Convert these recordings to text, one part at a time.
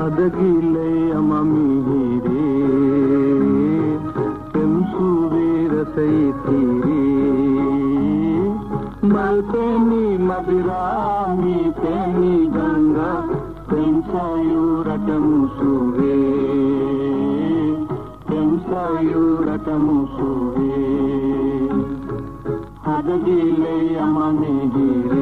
ಹದಗಿಲೆ ಅಮಮಿಹಿರೆ ಪೆಂಸುವೀರ ಸೈತಿರಿ ಮಲ್ಪೆನಿ ಮದಿರಾಮಿ ಪೆನಿ ಗಂಗಾ ಪೆಂಸಾಯುರಟ ಮುಸುವೆ ಪೆಂಸಾಯುರಟ ಮುಸುವೆ ಹದಗಿಲೆ ಅಮಮಿಹಿರೆ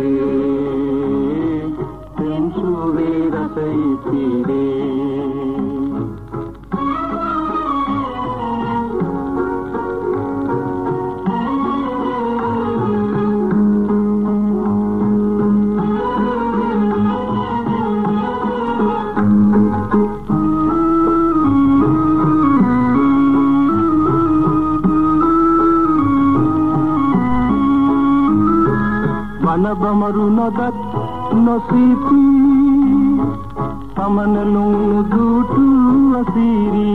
अलबमरु नदत नसीती तमन लून झूठू असीरी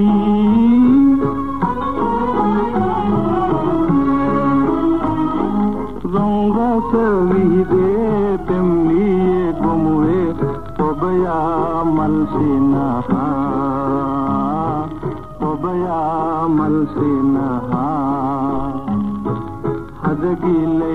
रोंगा सवी दे तिमली गुमुए पबया मलसी नहा पबया मलसी नहा ले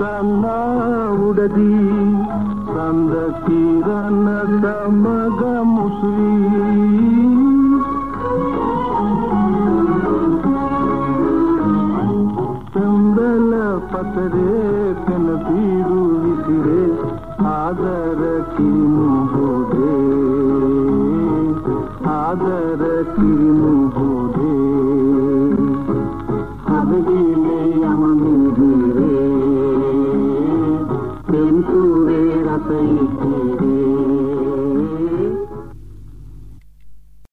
ಪಲಿಂಬು ತನ್ನ ಉಡದಿ ಸಂದ ಕಿರಣ ಸಮಗ ಮುಸುವಿ ಚಂದಲ ಪತರೆ ಪೆನ ಬೀರು ವಿಸಿರೆ ಆದರ ಕಿರಿಮು ಹೋದೆ ಆದರ ಕಿರಿಮು